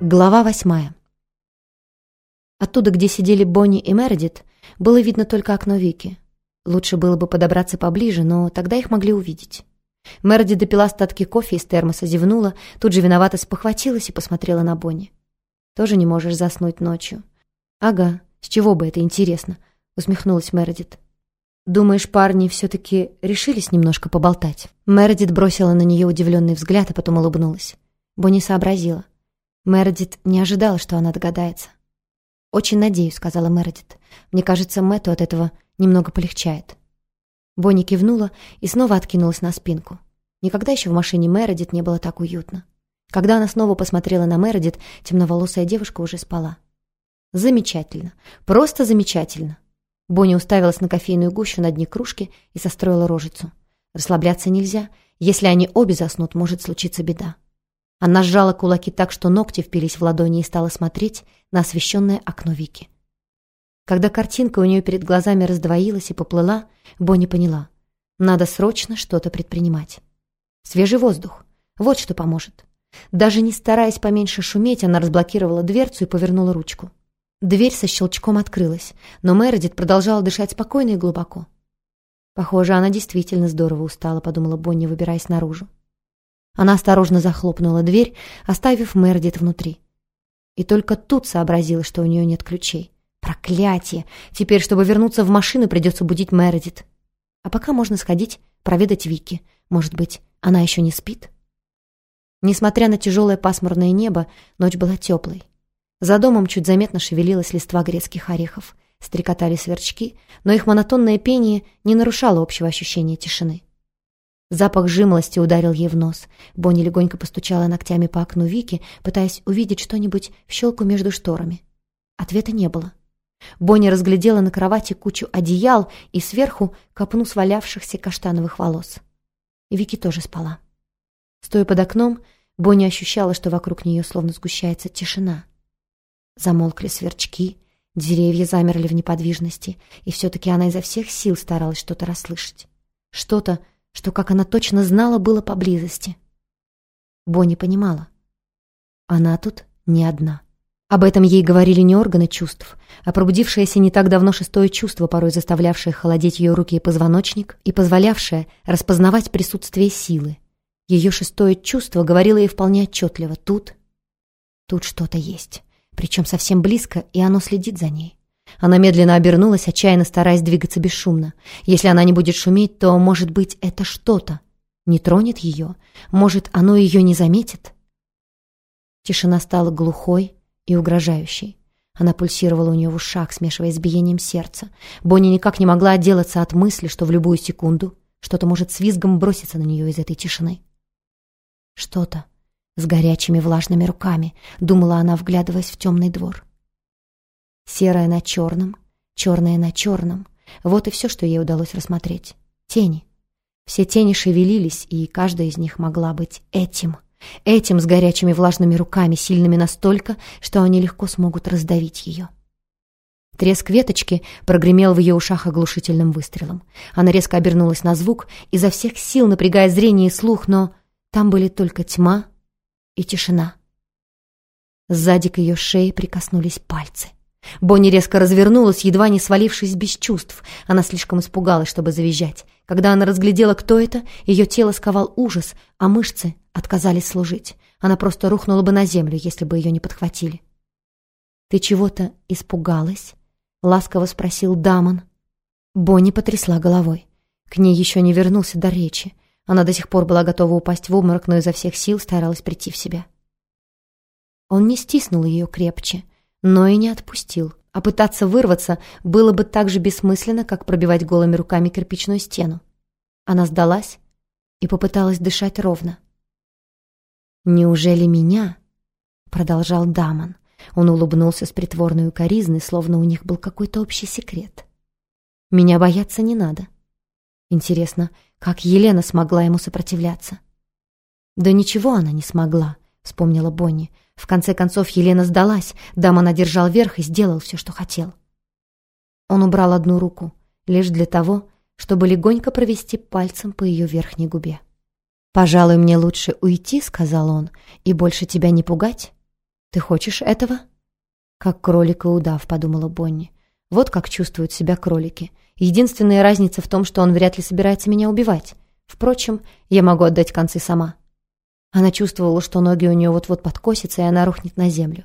Глава восьмая. Оттуда, где сидели Бонни и Мередит, было видно только окно Вики. Лучше было бы подобраться поближе, но тогда их могли увидеть. Мередит допила остатки кофе из термоса, зевнула, тут же виновато спохватилась и посмотрела на Бонни. «Тоже не можешь заснуть ночью?» «Ага, с чего бы это интересно?» — усмехнулась Мередит. «Думаешь, парни все-таки решились немножко поболтать?» Мередит бросила на нее удивленный взгляд, а потом улыбнулась. Бонни сообразила. Мередит не ожидала, что она догадается. «Очень надеюсь», — сказала Мередит. «Мне кажется, Мэтту от этого немного полегчает». Бонни кивнула и снова откинулась на спинку. Никогда еще в машине Мередит не было так уютно. Когда она снова посмотрела на Мередит, темноволосая девушка уже спала. «Замечательно. Просто замечательно». Бонни уставилась на кофейную гущу на дне кружки и состроила рожицу. «Расслабляться нельзя. Если они обе заснут, может случиться беда». Она сжала кулаки так, что ногти впились в ладони и стала смотреть на освещенное окно Вики. Когда картинка у нее перед глазами раздвоилась и поплыла, Бонни поняла. Надо срочно что-то предпринимать. Свежий воздух. Вот что поможет. Даже не стараясь поменьше шуметь, она разблокировала дверцу и повернула ручку. Дверь со щелчком открылась, но Мередит продолжала дышать спокойно и глубоко. «Похоже, она действительно здорово устала», — подумала Бонни, выбираясь наружу. Она осторожно захлопнула дверь, оставив Мердит внутри. И только тут сообразила, что у нее нет ключей. Проклятие! Теперь, чтобы вернуться в машину, придется будить Мередит. А пока можно сходить, проведать Вики. Может быть, она еще не спит? Несмотря на тяжелое пасмурное небо, ночь была теплой. За домом чуть заметно шевелилась листва грецких орехов. Стрекотали сверчки, но их монотонное пение не нарушало общего ощущения тишины. Запах жимолости ударил ей в нос. Бонни легонько постучала ногтями по окну Вики, пытаясь увидеть что-нибудь в щелку между шторами. Ответа не было. Бонни разглядела на кровати кучу одеял и сверху копну свалявшихся каштановых волос. Вики тоже спала. Стоя под окном, Бонни ощущала, что вокруг нее словно сгущается тишина. Замолкли сверчки, деревья замерли в неподвижности, и все-таки она изо всех сил старалась что-то расслышать. Что-то, что, как она точно знала, было поблизости. Бонни понимала. Она тут не одна. Об этом ей говорили не органы чувств, а пробудившееся не так давно шестое чувство, порой заставлявшее холодеть ее руки и позвоночник и позволявшее распознавать присутствие силы. Ее шестое чувство говорило ей вполне отчетливо. Тут, тут что-то есть. Причем совсем близко, и оно следит за ней. Она медленно обернулась, отчаянно стараясь двигаться бесшумно. Если она не будет шуметь, то, может быть, это что-то не тронет ее. Может, оно ее не заметит. Тишина стала глухой и угрожающей. Она пульсировала у нее в ушах, смешиваясь с биением сердца. Бонни никак не могла отделаться от мысли, что в любую секунду что-то может с визгом броситься на нее из этой тишины. Что-то с горячими влажными руками, думала она, вглядываясь в темный двор. Серое на черном, черное на черном. Вот и все, что ей удалось рассмотреть. Тени. Все тени шевелились, и каждая из них могла быть этим. Этим с горячими влажными руками, сильными настолько, что они легко смогут раздавить ее. Треск веточки прогремел в ее ушах оглушительным выстрелом. Она резко обернулась на звук, изо всех сил напрягая зрение и слух, но там были только тьма и тишина. Сзади к ее шее прикоснулись пальцы. Бонни резко развернулась, едва не свалившись без чувств. Она слишком испугалась, чтобы завизжать. Когда она разглядела, кто это, ее тело сковал ужас, а мышцы отказались служить. Она просто рухнула бы на землю, если бы ее не подхватили. «Ты чего-то испугалась?» — ласково спросил Дамон. Бонни потрясла головой. К ней еще не вернулся до речи. Она до сих пор была готова упасть в обморок, но изо всех сил старалась прийти в себя. Он не стиснул ее крепче — но и не отпустил. А пытаться вырваться было бы так же бессмысленно, как пробивать голыми руками кирпичную стену. Она сдалась и попыталась дышать ровно. «Неужели меня?» — продолжал Дамон. Он улыбнулся с притворной укоризной, словно у них был какой-то общий секрет. «Меня бояться не надо. Интересно, как Елена смогла ему сопротивляться?» «Да ничего она не смогла», — вспомнила Бонни. В конце концов Елена сдалась, Дамон одержал верх и сделал все, что хотел. Он убрал одну руку, лишь для того, чтобы легонько провести пальцем по ее верхней губе. «Пожалуй, мне лучше уйти», — сказал он, — «и больше тебя не пугать. Ты хочешь этого?» «Как кролик и удав», — подумала Бонни. «Вот как чувствуют себя кролики. Единственная разница в том, что он вряд ли собирается меня убивать. Впрочем, я могу отдать концы сама». Она чувствовала, что ноги у нее вот-вот подкосятся, и она рухнет на землю.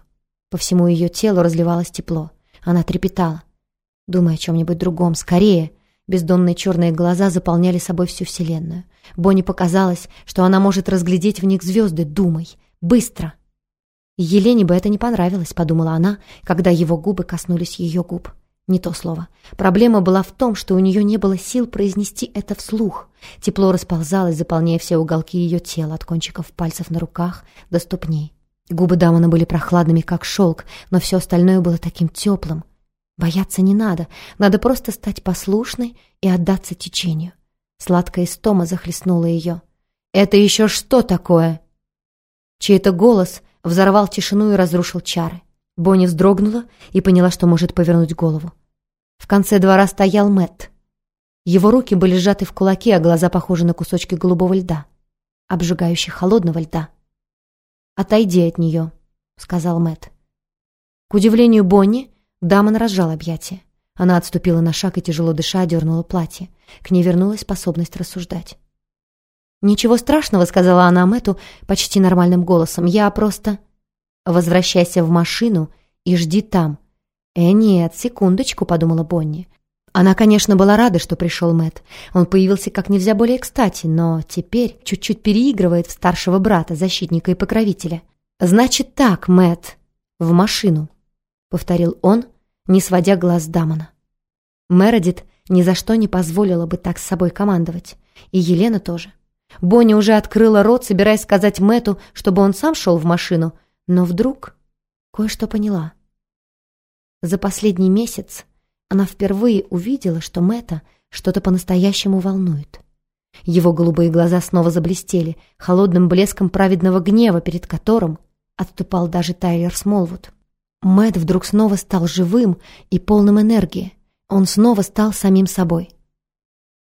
По всему ее телу разливалось тепло. Она трепетала. Думая о чем-нибудь другом, скорее. Бездонные черные глаза заполняли собой всю Вселенную. Бонни показалось, что она может разглядеть в них звезды. Думай. Быстро. Елене бы это не понравилось, подумала она, когда его губы коснулись ее губ. Не то слово. Проблема была в том, что у нее не было сил произнести это вслух. Тепло расползалось, заполняя все уголки ее тела, от кончиков пальцев на руках до ступней. Губы Дамона были прохладными, как шелк, но все остальное было таким теплым. Бояться не надо, надо просто стать послушной и отдаться течению. Сладкая истома захлестнула ее. «Это еще что такое?» Чей-то голос взорвал тишину и разрушил чары. Бонни вздрогнула и поняла, что может повернуть голову. В конце двора стоял Мэтт. Его руки были сжаты в кулаки, а глаза похожи на кусочки голубого льда, обжигающе холодного льда. «Отойди от нее», — сказал Мэтт. К удивлению Бонни, Дамон разжал объятия. Она отступила на шаг и, тяжело дыша, дернула платье. К ней вернулась способность рассуждать. «Ничего страшного», — сказала она Мэтту почти нормальным голосом. «Я просто...» «Возвращайся в машину и жди там». «Э, нет, секундочку», — подумала Бонни. Она, конечно, была рада, что пришел Мэт. Он появился как нельзя более кстати, но теперь чуть-чуть переигрывает в старшего брата, защитника и покровителя. «Значит так, Мэт, в машину», — повторил он, не сводя глаз Дамона. Мередит ни за что не позволила бы так с собой командовать. И Елена тоже. Бонни уже открыла рот, собираясь сказать Мэту, чтобы он сам шел в машину, но вдруг кое-что поняла. За последний месяц она впервые увидела, что Мэтта что-то по-настоящему волнует. Его голубые глаза снова заблестели, холодным блеском праведного гнева, перед которым отступал даже Тайлер Смолвуд. Мэтт вдруг снова стал живым и полным энергии. Он снова стал самим собой.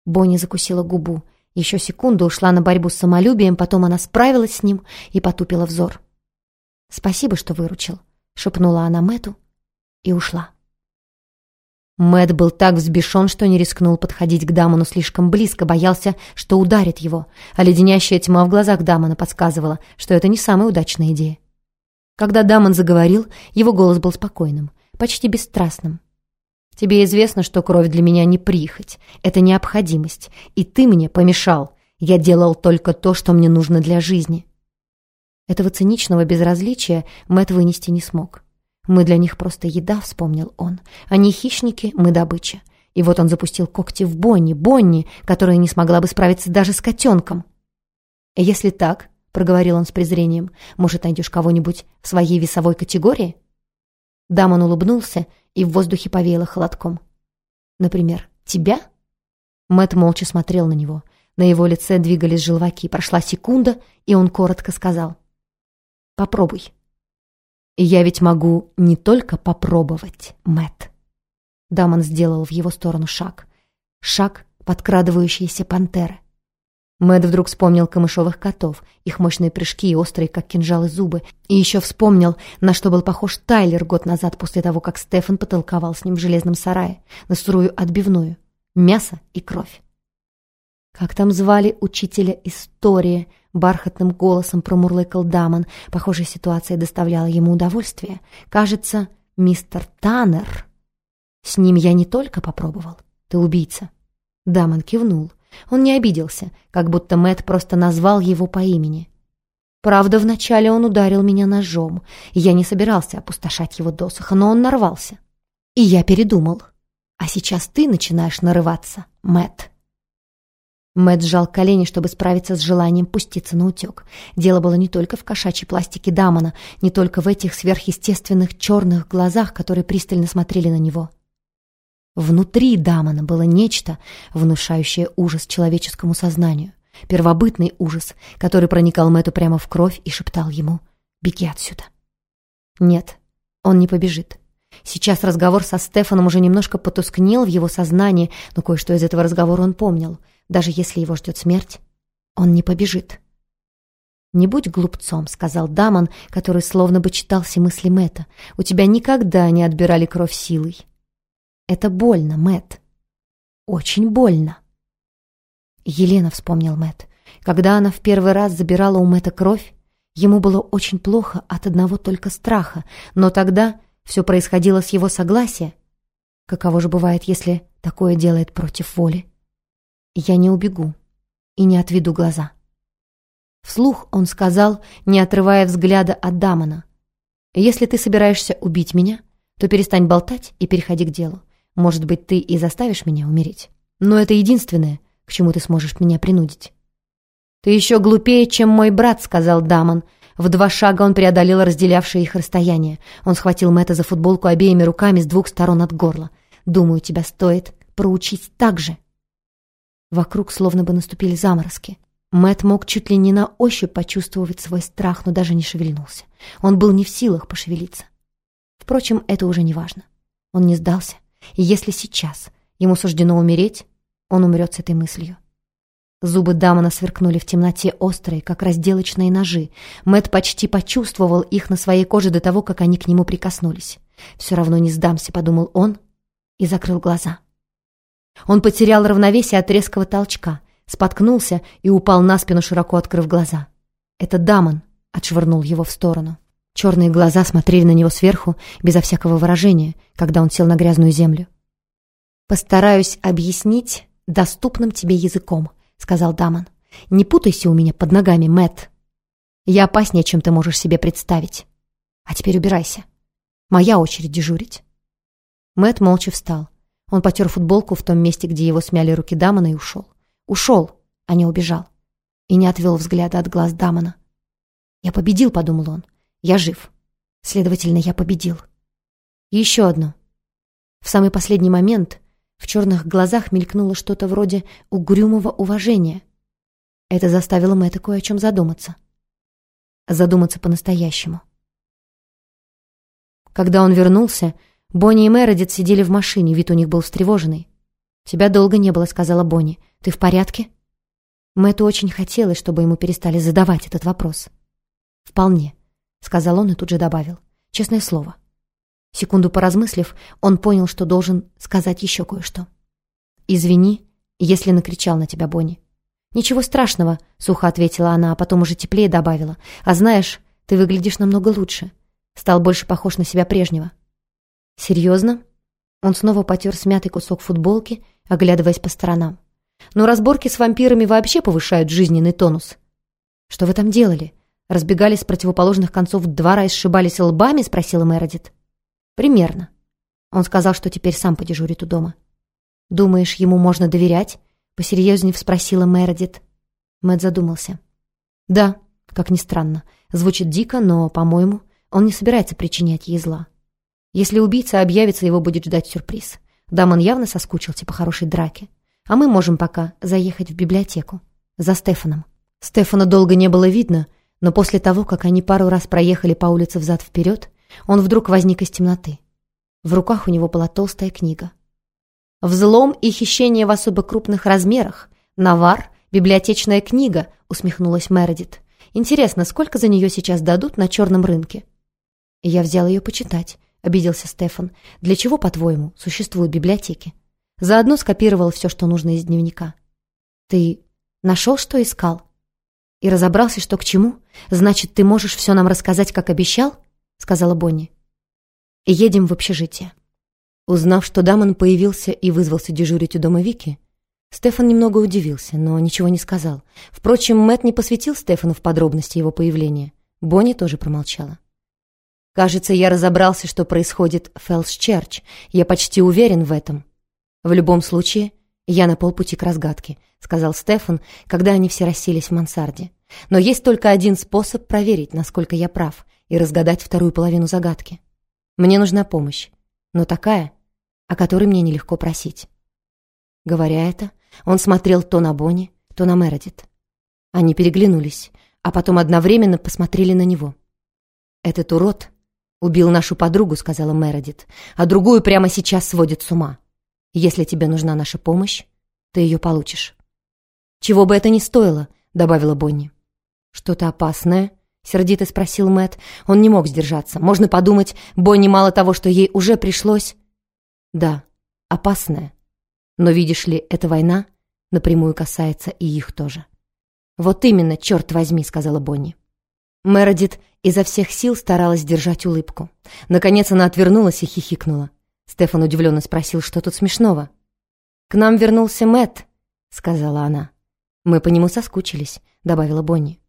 Бонни закусила губу. Еще секунду ушла на борьбу с самолюбием, потом она справилась с ним и потупила взор. «Спасибо, что выручил», — шепнула она Мэту и ушла. Мэт был так взбешен, что не рискнул подходить к Дамону слишком близко, боялся, что ударит его, а леденящая тьма в глазах Дамона подсказывала, что это не самая удачная идея. Когда Дамон заговорил, его голос был спокойным, почти бесстрастным. «Тебе известно, что кровь для меня не прихоть, это необходимость, и ты мне помешал. Я делал только то, что мне нужно для жизни». Этого циничного безразличия Мэт вынести не смог. «Мы для них просто еда», — вспомнил он. «Они хищники, мы добыча». И вот он запустил когти в Бонни, Бонни, которая не смогла бы справиться даже с котенком. «Если так», — проговорил он с презрением, «может, найдешь кого-нибудь в своей весовой категории?» Дамон улыбнулся, и в воздухе повеяло холодком. «Например, тебя?» Мэт молча смотрел на него. На его лице двигались желваки. Прошла секунда, и он коротко сказал. «Попробуй». Я ведь могу не только попробовать, Мэт. Дамон сделал в его сторону шаг. Шаг подкрадывающейся пантеры. Мэт вдруг вспомнил камышовых котов, их мощные прыжки и острые, как кинжалы, зубы. И еще вспомнил, на что был похож Тайлер год назад после того, как Стефан потолковал с ним в железном сарае, на сырую отбивную. Мясо и кровь. Как там звали учителя истории? Бархатным голосом промурлыкал Дамон. Похожая ситуация доставляла ему удовольствие. Кажется, мистер Таннер. С ним я не только попробовал. Ты убийца. Дамон кивнул. Он не обиделся, как будто Мэт просто назвал его по имени. Правда, вначале он ударил меня ножом, я не собирался опустошать его досуха, но он нарвался. И я передумал. А сейчас ты начинаешь нарываться, Мэт. Мэтт сжал колени, чтобы справиться с желанием пуститься на утек. Дело было не только в кошачьей пластике Дамона, не только в этих сверхъестественных черных глазах, которые пристально смотрели на него. Внутри Дамона было нечто, внушающее ужас человеческому сознанию. Первобытный ужас, который проникал Мэтту прямо в кровь и шептал ему «Беги отсюда». Нет, он не побежит. Сейчас разговор со Стефаном уже немножко потускнел в его сознании, но кое-что из этого разговора он помнил. Даже если его ждет смерть, он не побежит. «Не будь глупцом», — сказал Дамон, который словно бы читал все мысли Мэтта. «У тебя никогда не отбирали кровь силой». «Это больно, Мэтт. Очень больно». Елена вспомнил Мэтт. Когда она в первый раз забирала у Мэтта кровь, ему было очень плохо от одного только страха, но тогда все происходило с его согласия. Каково же бывает, если такое делает против воли? Я не убегу и не отведу глаза. Вслух он сказал, не отрывая взгляда от Дамона. «Если ты собираешься убить меня, то перестань болтать и переходи к делу. Может быть, ты и заставишь меня умереть. Но это единственное, к чему ты сможешь меня принудить». «Ты еще глупее, чем мой брат», — сказал Дамон. В два шага он преодолел разделявшее их расстояние. Он схватил Мэтта за футболку обеими руками с двух сторон от горла. «Думаю, тебя стоит проучить так же». Вокруг словно бы наступили заморозки. Мэт мог чуть ли не на ощупь почувствовать свой страх, но даже не шевельнулся. Он был не в силах пошевелиться. Впрочем, это уже не важно. Он не сдался, и если сейчас ему суждено умереть, он умрет с этой мыслью. Зубы Дамона сверкнули в темноте острые, как разделочные ножи. Мэт почти почувствовал их на своей коже до того, как они к нему прикоснулись. «Все равно не сдамся», — подумал он и закрыл глаза. Он потерял равновесие от резкого толчка, споткнулся и упал на спину, широко открыв глаза. Это Дамон отшвырнул его в сторону. Черные глаза смотрели на него сверху, безо всякого выражения, когда он сел на грязную землю. «Постараюсь объяснить доступным тебе языком», — сказал Дамон. «Не путайся у меня под ногами, Мэт. Я опаснее, чем ты можешь себе представить. А теперь убирайся. Моя очередь дежурить». Мэт молча встал. Он потер футболку в том месте, где его смяли руки Дамона, и ушел. Ушел, а не убежал. И не отвел взгляда от глаз Дамона. «Я победил», — подумал он. «Я жив. Следовательно, я победил». И еще одно. В самый последний момент в черных глазах мелькнуло что-то вроде угрюмого уважения. Это заставило Мэтта кое о чем задуматься. Задуматься по-настоящему. Когда он вернулся, Бонни и Мередит сидели в машине, вид у них был встревоженный. «Тебя долго не было», — сказала Бонни. «Ты в порядке?» Мэтту очень хотелось, чтобы ему перестали задавать этот вопрос. «Вполне», — сказал он и тут же добавил. «Честное слово». Секунду поразмыслив, он понял, что должен сказать еще кое-что. «Извини, если накричал на тебя, Бонни». «Ничего страшного», — сухо ответила она, а потом уже теплее добавила. «А знаешь, ты выглядишь намного лучше. Стал больше похож на себя прежнего». «Серьезно?» Он снова потер смятый кусок футболки, оглядываясь по сторонам. «Но разборки с вампирами вообще повышают жизненный тонус». «Что вы там делали? Разбегались с противоположных концов двора и сшибались лбами?» — спросила Мередит. «Примерно». Он сказал, что теперь сам подежурит у дома. «Думаешь, ему можно доверять?» — посерьезнее спросила Мередит. Мэтт задумался. «Да, как ни странно. Звучит дико, но, по-моему, он не собирается причинять ей зла. Если убийца объявится, его будет ждать сюрприз. Дамон явно соскучился по хорошей драке. А мы можем пока заехать в библиотеку. За Стефаном. Стефана долго не было видно, но после того, как они пару раз проехали по улице взад-вперед, он вдруг возник из темноты. В руках у него была толстая книга. «Взлом и хищение в особо крупных размерах. Навар. Библиотечная книга», — усмехнулась Мередит. «Интересно, сколько за нее сейчас дадут на черном рынке?» Я взял ее почитать. — обиделся Стефан. «Для чего, по-твоему, существуют библиотеки?» Заодно скопировал все, что нужно из дневника. «Ты нашел, что искал? И разобрался, что к чему? Значит, ты можешь все нам рассказать, как обещал?» — сказала Бонни. «Едем в общежитие». Узнав, что Дамон появился и вызвался дежурить у дома Вики, Стефан немного удивился, но ничего не сказал. Впрочем, Мэт не посвятил Стефану в подробности его появления. Бонни тоже промолчала. Кажется, я разобрался, что происходит в Феллс-Черч. Я почти уверен в этом. В любом случае, я на полпути к разгадке, сказал Стефан, когда они все расселись в мансарде. Но есть только один способ проверить, насколько я прав, и разгадать вторую половину загадки. Мне нужна помощь, но такая, о которой мне нелегко просить. Говоря это, он смотрел то на Бонни, то на Мередит. Они переглянулись, а потом одновременно посмотрели на него. Этот урод «Убил нашу подругу», — сказала Мередит, «а другую прямо сейчас сводит с ума. Если тебе нужна наша помощь, ты ее получишь». «Чего бы это ни стоило», — добавила Бонни. «Что-то опасное?» — сердито спросил Мэт. Он не мог сдержаться. Можно подумать, Бонни мало того, что ей уже пришлось... «Да, опасное. Но, видишь ли, эта война напрямую касается и их тоже». «Вот именно, черт возьми», — сказала Бонни. Мередит изо всех сил старалась держать улыбку. Наконец она отвернулась и хихикнула. Стефан удивленно спросил, что тут смешного. «К нам вернулся Мэт, сказала она. «Мы по нему соскучились», — добавила Бонни.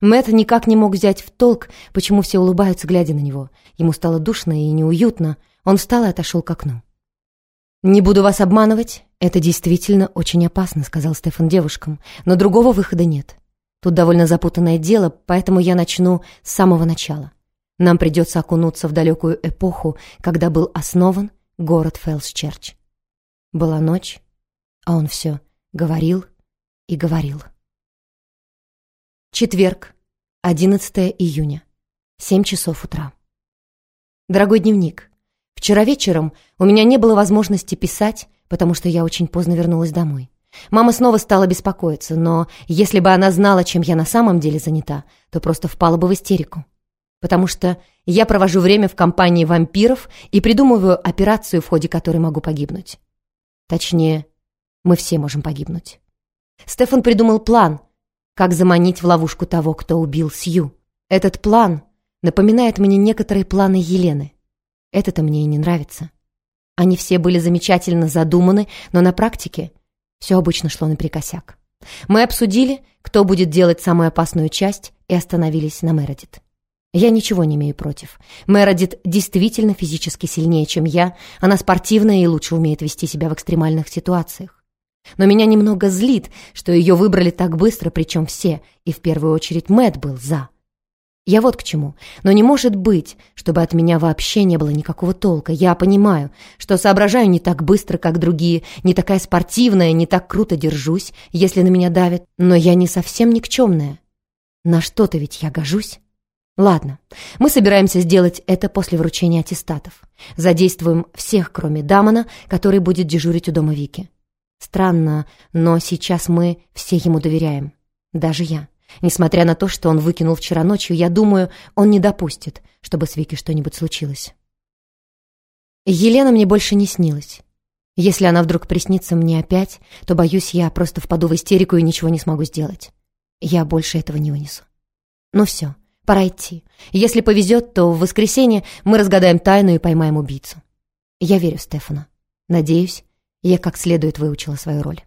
Мэт никак не мог взять в толк, почему все улыбаются, глядя на него. Ему стало душно и неуютно. Он встал и отошел к окну. «Не буду вас обманывать, это действительно очень опасно», — сказал Стефан девушкам. «Но другого выхода нет. Тут довольно запутанное дело, поэтому я начну с самого начала. Нам придется окунуться в далекую эпоху, когда был основан город Фелсчерч. Была ночь, а он все говорил и говорил. Четверг, 11 июня, 7 часов утра. Дорогой дневник, вчера вечером у меня не было возможности писать, потому что я очень поздно вернулась домой. Мама снова стала беспокоиться, но если бы она знала, чем я на самом деле занята, то просто впала бы в истерику. Потому что я провожу время в компании вампиров и придумываю операцию, в ходе которой могу погибнуть. Точнее, мы все можем погибнуть. Стефан придумал план, как заманить в ловушку того, кто убил Сью. Этот план напоминает мне некоторые планы Елены. Это-то мне и не нравится. Они все были замечательно задуманы, но на практике – все обычно шло наперекосяк. Мы обсудили, кто будет делать самую опасную часть, и остановились на Мередит. Я ничего не имею против. Мередит действительно физически сильнее, чем я. Она спортивная и лучше умеет вести себя в экстремальных ситуациях. Но меня немного злит, что ее выбрали так быстро, причем все, и в первую очередь Мэт был за. Я вот к чему. Но не может быть, чтобы от меня вообще не было никакого толка. Я понимаю, что соображаю не так быстро, как другие, не такая спортивная, не так круто держусь, если на меня давят. Но я не совсем никчемная. На что-то ведь я гожусь. Ладно, мы собираемся сделать это после вручения аттестатов. Задействуем всех, кроме Дамона, который будет дежурить у дома Вики. Странно, но сейчас мы все ему доверяем. Даже я. Несмотря на то, что он выкинул вчера ночью, я думаю, он не допустит, чтобы с Вики что-нибудь случилось. Елена мне больше не снилась. Если она вдруг приснится мне опять, то, боюсь, я просто впаду в истерику и ничего не смогу сделать. Я больше этого не вынесу. Ну все, пора идти. Если повезет, то в воскресенье мы разгадаем тайну и поймаем убийцу. Я верю Стефану. Надеюсь, я как следует выучила свою роль.